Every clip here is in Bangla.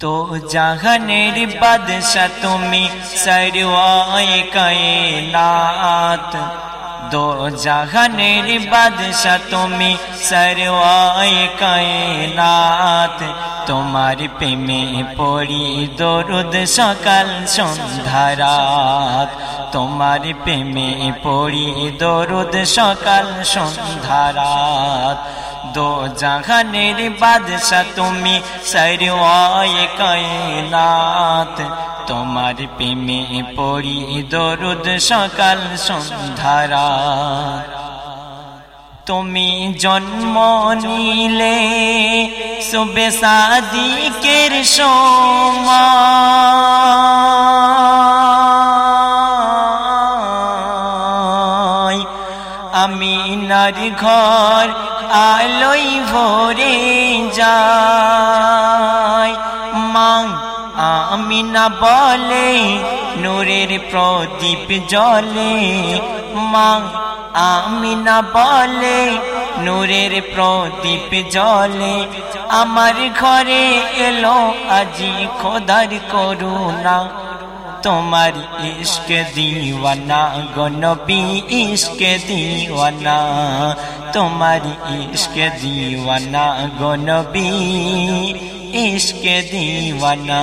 তো জাহানের বাদশা তুমি সরওয়ায় কায়নাত দো জাহানের বাদশা তুমি সরওয়ায় কায়নাত তোমার প্রেমে পড়ি দরুদ সকাল সন্ধ্যারাত তোমার প্রেমে পড়ি দরুদ সকাল সন্ধ্যারাত দো জাহানের বাদশা তুমি সরওয়ায় কায়নাত তোমার প্রেমে পড়ি দরুদ সকাল সন্ধ্যারা তুমি জন্ম নিলে শুভে সাদিকের সময় আমি নারী ঘর আলোই ভরে যায়। মাং আমি না বলে, নূরের প্রদীপ জলে মাং আমি না বলে, নূরের প্রদীপ জলে আমার ঘরে এলো আজি খোদার করুণা। তোমার ইশক দিওয়ানা গনবী ইশক দিওয়ানা তোমার ইশক দিওয়ানা গনবী ইশক দিওয়ানা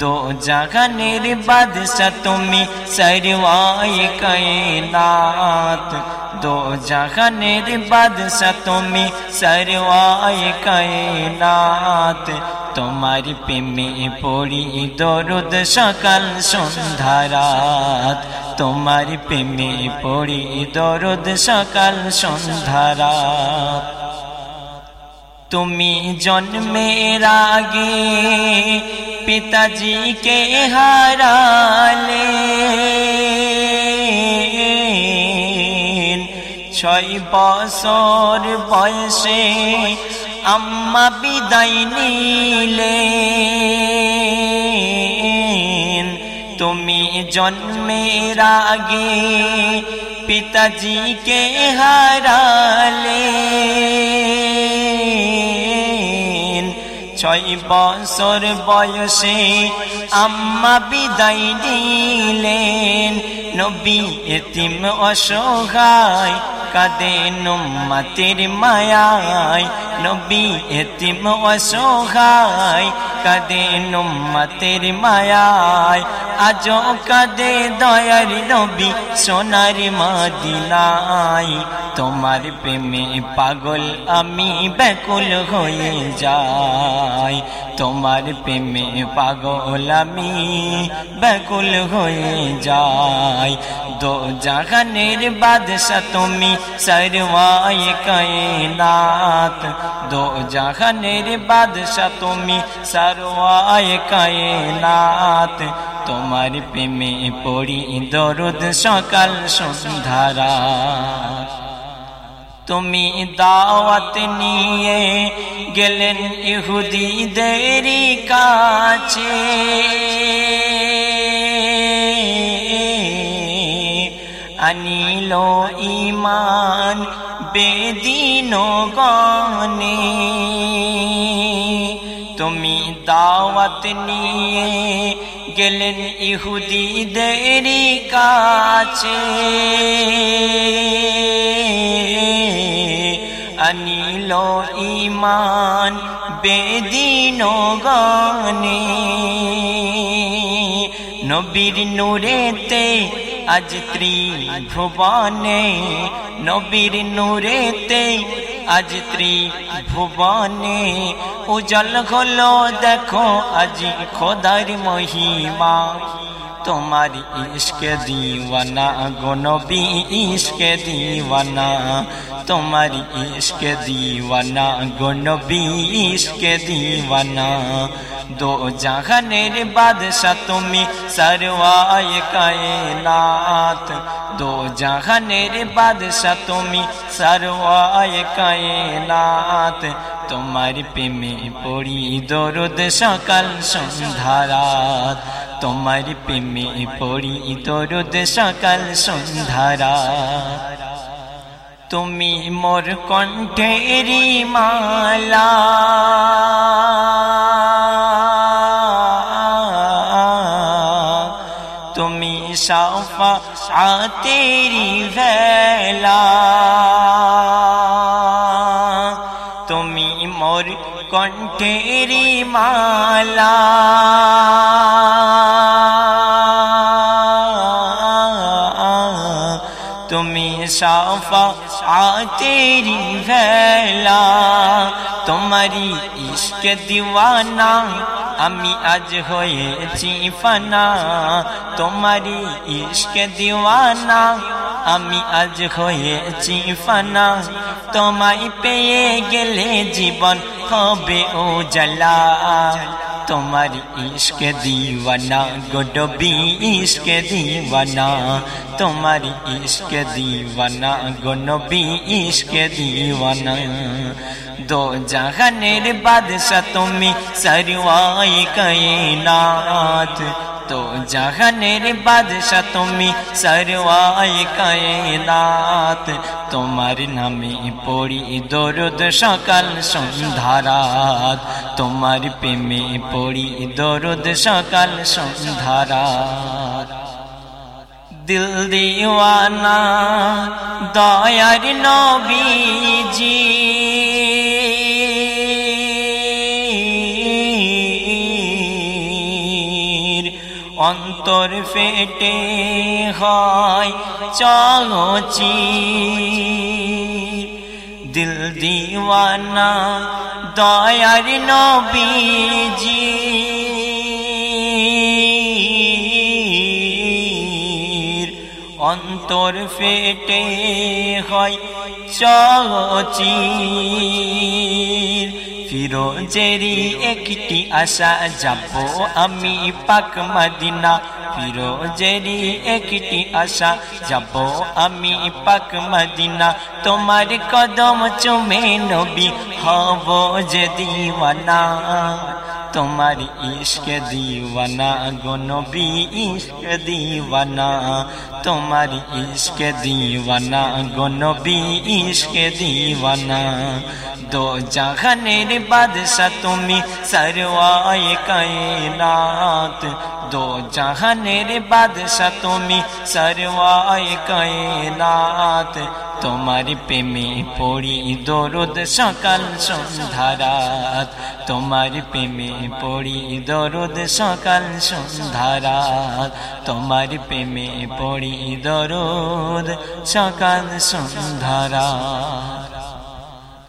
দো জাগানের বাদশা তুমি সরওয়ায় কায়নাত দো জাগানের বাদশা তুমি সরওয়ায় কায়নাত তোমার প্রেমে পড়ি দরুদ সকাল সন্ধ্যারাত তোমার প্রেমে পড়ি দরুদ সকাল সন্ধ্যারাত তুমি জন্মের আগে পিতাজিকে হারালে ছয় বছর বয়সে আম্মা বিদায় নিলে তুমি জন্মের আগে পিতাজিকে হারালে ছয় বছর বয়সে আম্মা বিদায় দিলেন নবী এতিম অসহায় কাদে নুম্মাতের মায়ায় নবী এতিম অসহায়, কাদে নুম্মাতের মায়ায়। আজ কাদে দয়ার নবী সোনার মাদিনায়। তোমার প্রেমে পাগল আমি ব্যাকুল হয়ে যাই। তোমার প্রেমে পাগল আমি ব্যাকুল হয়ে যাই। দো জাগানের বাদশা তুমি সরওয়ায় কায়নাত। দো জাগানের বাদশা তুমি সরওয়ায় কায়নাত তোমার প্রেমে পড়ি দরুদ সকাল সন্ধ্যারা তুমি দাওয়াত নিয়ে গেলেন ইহুদিদের কাছে আনিল ইমান বেদিন গনে তুমি দাওয়াত নিয়ে গেলেন ইহুদিদের কাছে। আনিল ইমান বেদিন গনে নবীর নূরেতে আজ ত্রিভুবনে নবীর নূরেতে আজ ত্রিভুবনে উজল হলো দেখো আজি খোদার মহিমা তোমার ইশকে দিওয়ানা গো নবী ইশকে দিওয়ানা তোমার ইশকে দিওয়ানা গো নবী ইশকে দিওয়ানা দো জাহানের বাদশা তুমি সরওয়ায় কায়নাত দো জাহানের বাদশা তুমি সরওয়ায় কায়নাত তোমার প্রেমে পড়ি দরুদ সকাল সন্ধ্যারাত তোমার প্রেমে পড়ি দরুদ সকাল সন্ধ্যারাত তুমি মোর কণ্ঠেরি মালা সাফা আতেরি ভেলা তুমি মোর কণ্ঠেরি মালা তুমি সাফা আতেরি ভেলা তোমারি ইশক দিওয়ানা আমি আজ হয়েছি ফানা তোমারি ইশকে দিওয়ানা। আমি আজ হয়েছি ফানা, তোমায় পেয়ে গেলে জীবন হবে ও জলা তোমার ইশকে দিওয়ানা, গোডবি ইশকে দিওয়ানা, তোমার ইশকে দিওয়ানা গোনবি ইশকে দিওয়ানা। দো জাহানের বাদশা তুমি সরওয়াই কায়নাত তো জাহানের বাদশা তুমি সরওয়াই কায়নাত তোমার নামে পড়ি দরদ সকাল সন্ধারাত তোমার প্রেমে পড়ি দরদ সকাল সন্ধারাত দিল দিওয়ানা দয়ার নবীজি অন্তর ফেটে হয় চগচি দিল দিওয়ানা, দয়ার নবীজি। অন্তর ফেটে হয় চচির ফিরোজেরি একটি আশা যাব আমি পাক মদিনা। ফিরোজেরি একটি আশা যাব আমি পাক মদিনা তোমার কদম চুমে নবী হব যে দিওয়ানা তোমার ইশক দিওয়ানা গো নবী ইশক দিওয়ানা তোমার ইশক দিওয়ানা গো ইশক দিওয়ানা দো জাহানের বাদশা তুমি সরওয়ায় কায়নাত দো জাহানের বাদশা তুমি সরওয়ায় কায়নাত তোমার প্রেমে পড়ি দরদ সকাল সন্ধারাত তোমার প্রেমে পড়ি দরদ সকাল সন্ধারাত তোমার প্রেমে পড়ি দরদ সকাল সন্ধারাত